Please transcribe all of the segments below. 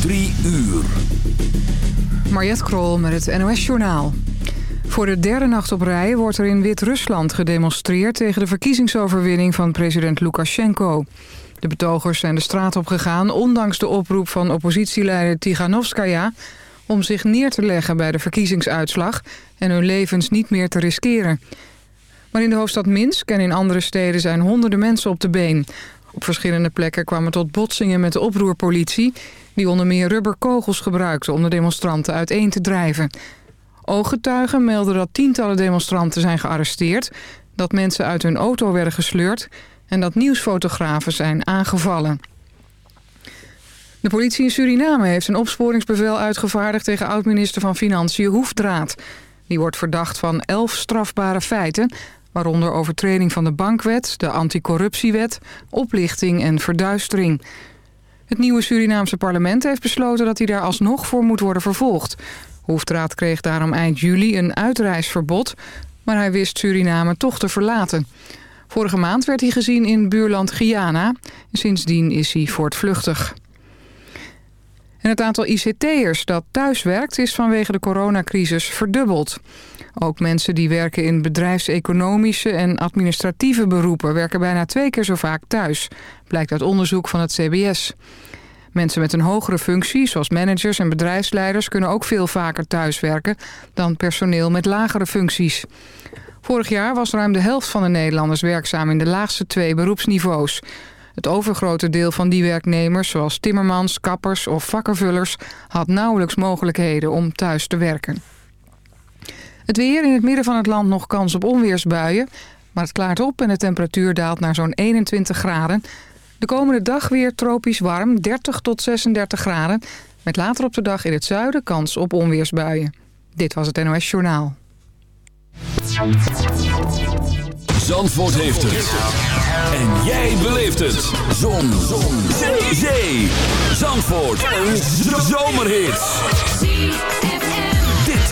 3 uur. Mariette Krol met het NOS Journaal. Voor de derde nacht op rij wordt er in Wit-Rusland gedemonstreerd... tegen de verkiezingsoverwinning van president Lukashenko. De betogers zijn de straat op gegaan... ondanks de oproep van oppositieleider Tiganovskaya... om zich neer te leggen bij de verkiezingsuitslag... en hun levens niet meer te riskeren. Maar in de hoofdstad Minsk en in andere steden zijn honderden mensen op de been... Op verschillende plekken kwamen tot botsingen met de oproerpolitie... die onder meer rubberkogels gebruikte om de demonstranten uiteen te drijven. Ooggetuigen melden dat tientallen demonstranten zijn gearresteerd... dat mensen uit hun auto werden gesleurd... en dat nieuwsfotografen zijn aangevallen. De politie in Suriname heeft een opsporingsbevel uitgevaardigd... tegen oud-minister van Financiën Hoefdraad. Die wordt verdacht van elf strafbare feiten... Waaronder overtreding van de bankwet, de anticorruptiewet, oplichting en verduistering. Het nieuwe Surinaamse parlement heeft besloten dat hij daar alsnog voor moet worden vervolgd. Hoofdraad kreeg daarom eind juli een uitreisverbod, maar hij wist Suriname toch te verlaten. Vorige maand werd hij gezien in buurland Guyana. Sindsdien is hij voortvluchtig. En het aantal ICT'ers dat thuiswerkt is vanwege de coronacrisis verdubbeld. Ook mensen die werken in bedrijfseconomische en administratieve beroepen... werken bijna twee keer zo vaak thuis, blijkt uit onderzoek van het CBS. Mensen met een hogere functie, zoals managers en bedrijfsleiders... kunnen ook veel vaker thuiswerken dan personeel met lagere functies. Vorig jaar was ruim de helft van de Nederlanders werkzaam in de laagste twee beroepsniveaus. Het overgrote deel van die werknemers, zoals timmermans, kappers of vakkenvullers... had nauwelijks mogelijkheden om thuis te werken. Het weer in het midden van het land nog kans op onweersbuien. Maar het klaart op en de temperatuur daalt naar zo'n 21 graden. De komende dag weer tropisch warm, 30 tot 36 graden. Met later op de dag in het zuiden kans op onweersbuien. Dit was het NOS Journaal. Zandvoort heeft het. En jij beleeft het. Zon. Zon. Zee. Zee. Zandvoort. Een zomerhit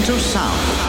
into sound.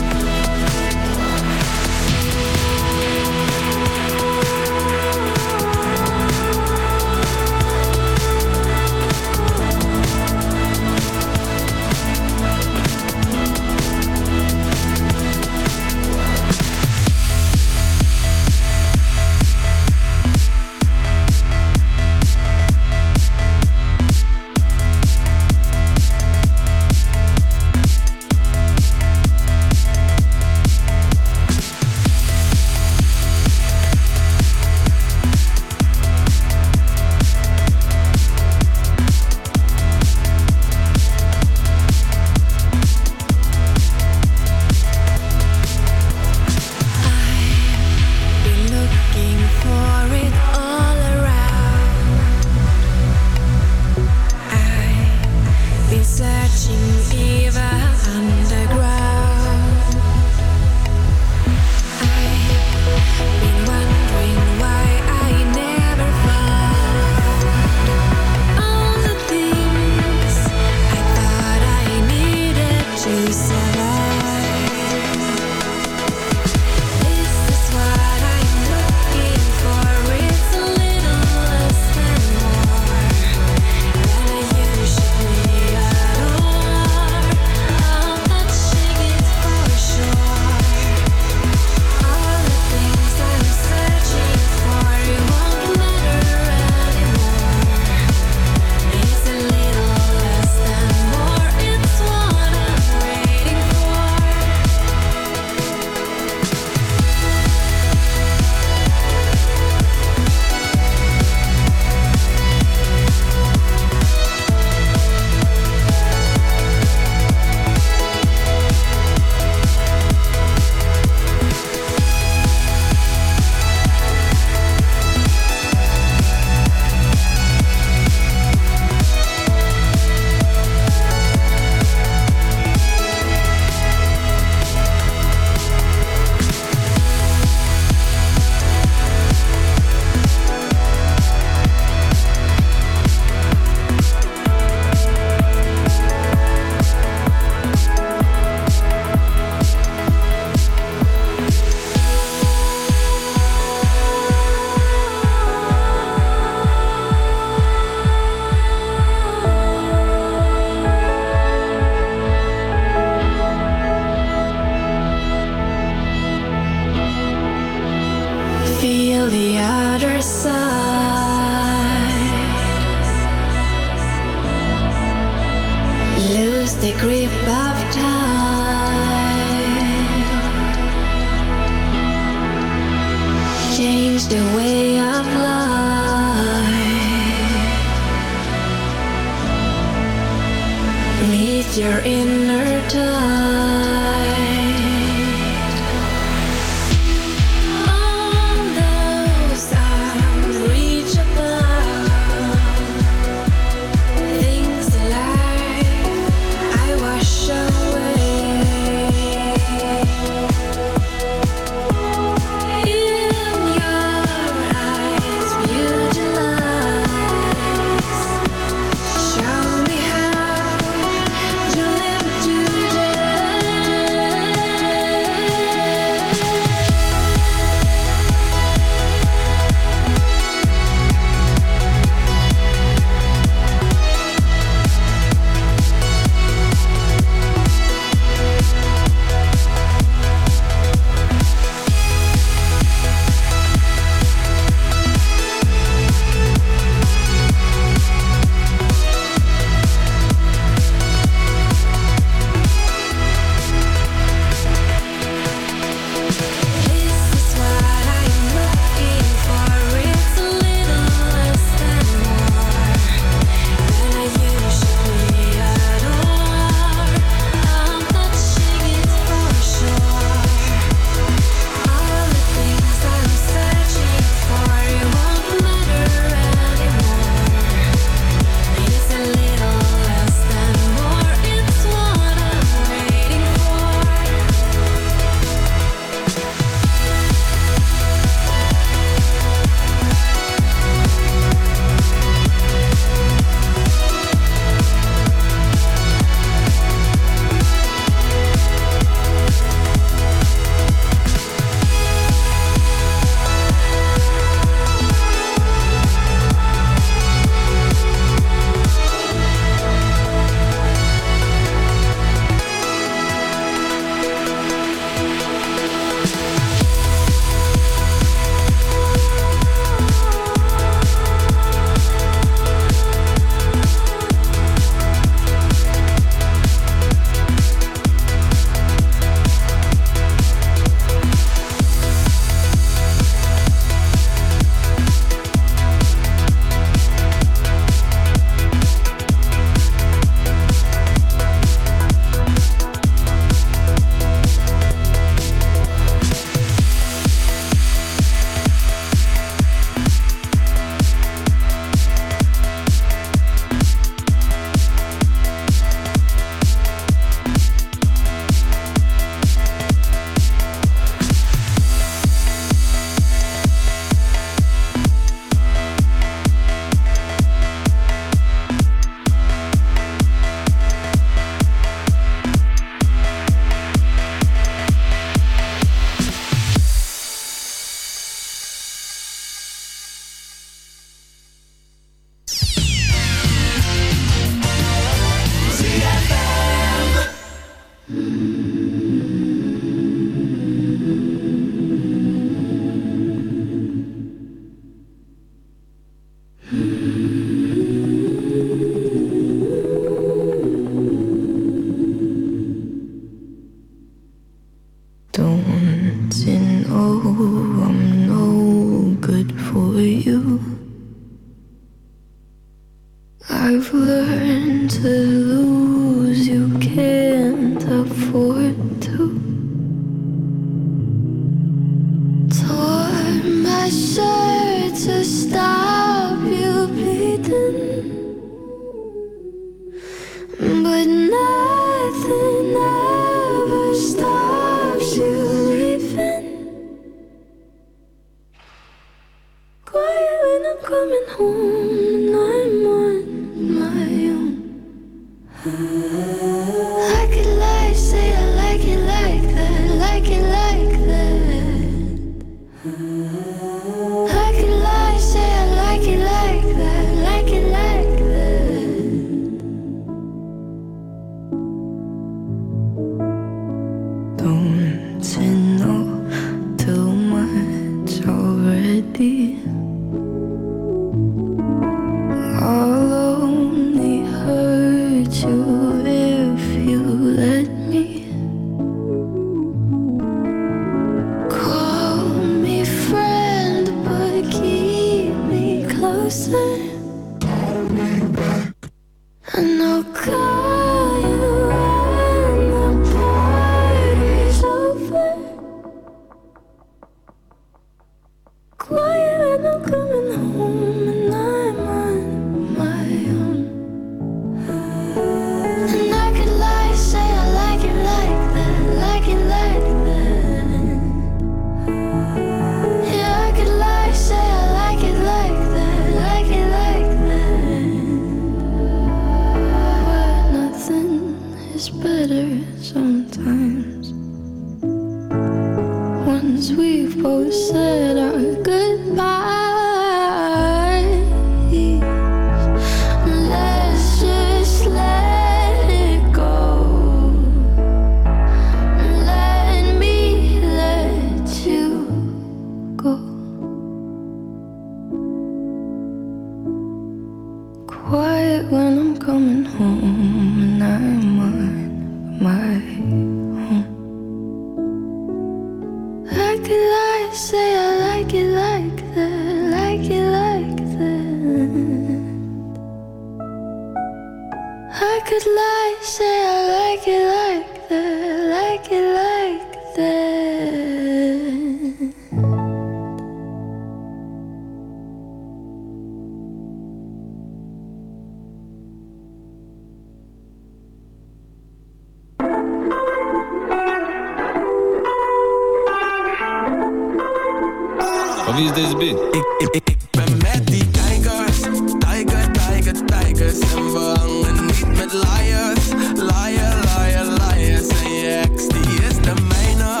Ik ben met die kijkers, Tiger, tiger, tigers En we hangen niet met liars, liar, liar, liars. En je ex, die is de mijne,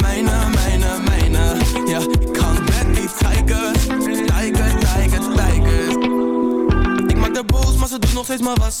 mijne, mijne, mijne. Ja, ik hang met die tigers Tiger, tiger, tigers Ik maak de boos, maar ze doen nog steeds maar was.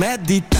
met die tijd.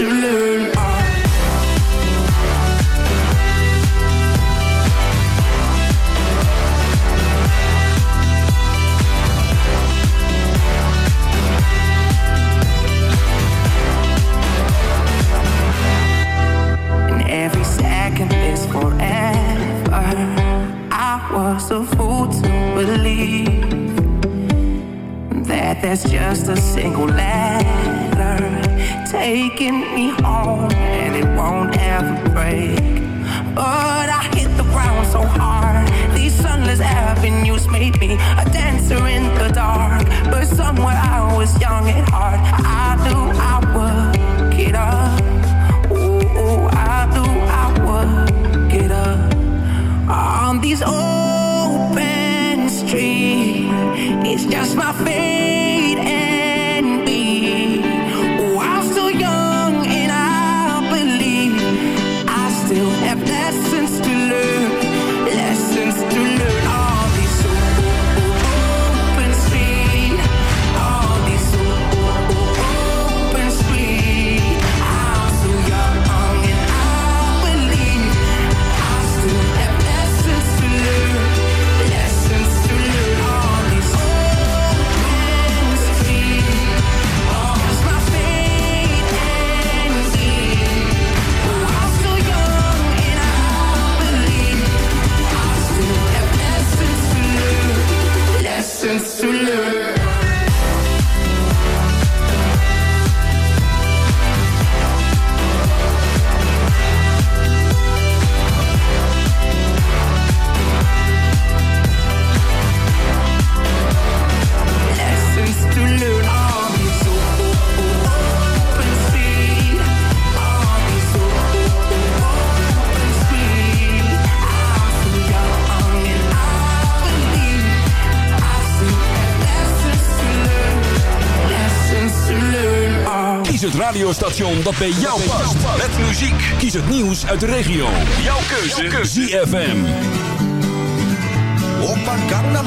to learn was a fool to believe that there's just a single laugh taking me home and it won't ever break. But I hit the ground so hard. These sunless avenues made me a dancer in the dark. But somewhere I was young at heart. I knew I dat bij jou past. Met muziek. Kies het nieuws uit de regio. Jouw keuze. Jouw keuze. ZFM. Opa Gangnam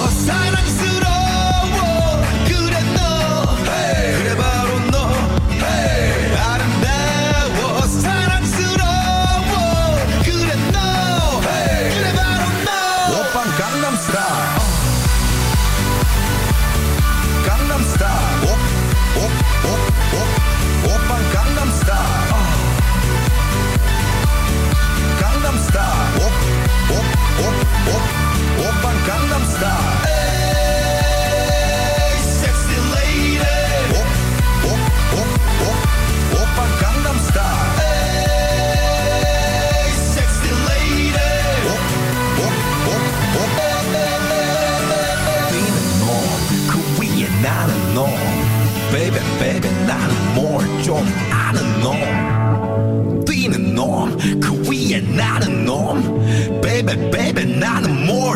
tired, I just from a norm, could we are a norm. Baby, baby, not a more.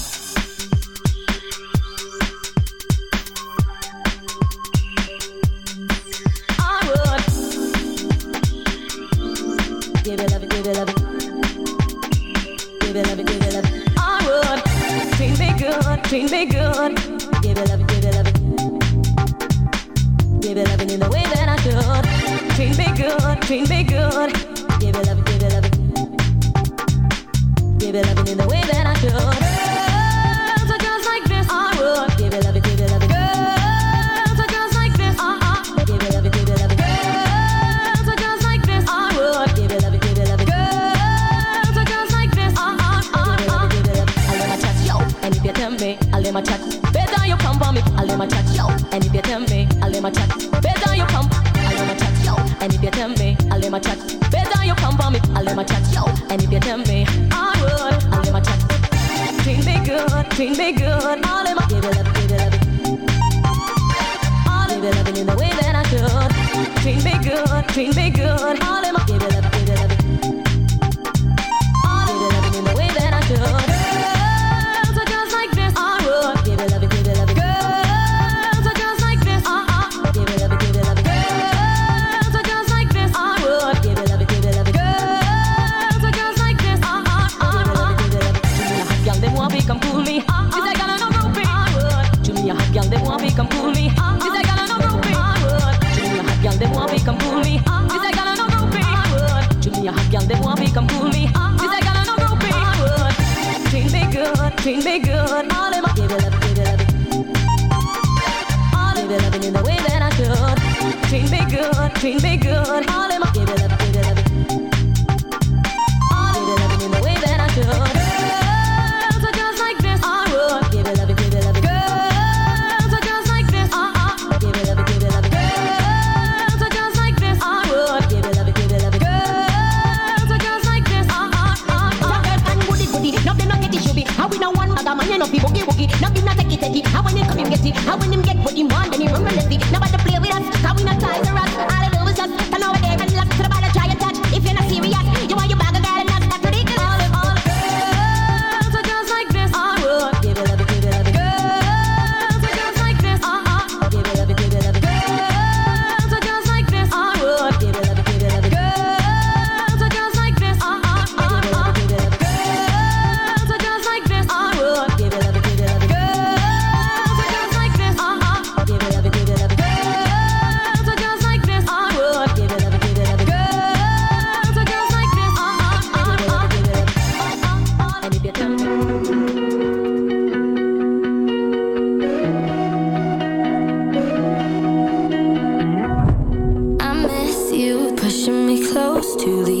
to the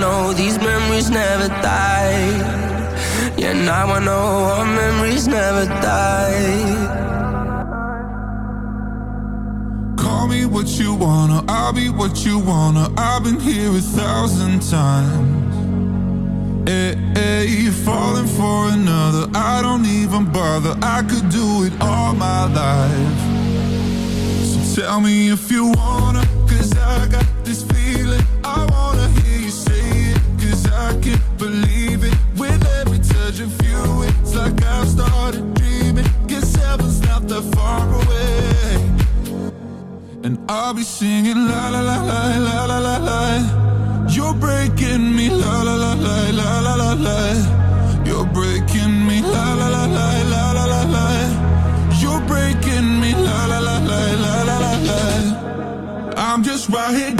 know these memories never die. Yeah, now I know our memories never die. Call me what you wanna, I'll be what you wanna. I've been here a thousand times. Hey, eh, eh, hey, you're falling for another. I don't even bother. I could do it all my life. So tell me if you wanna, cause I got this feeling. I believe it. With every touch it's like I've started dreaming. heaven's not that far away. And I'll be singing la la la la la la la la. You're breaking me la la la la la la la la. You're breaking me la la la la la la la la. You're breaking me la la la la la la la la. I'm just right here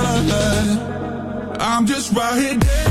I'm just right here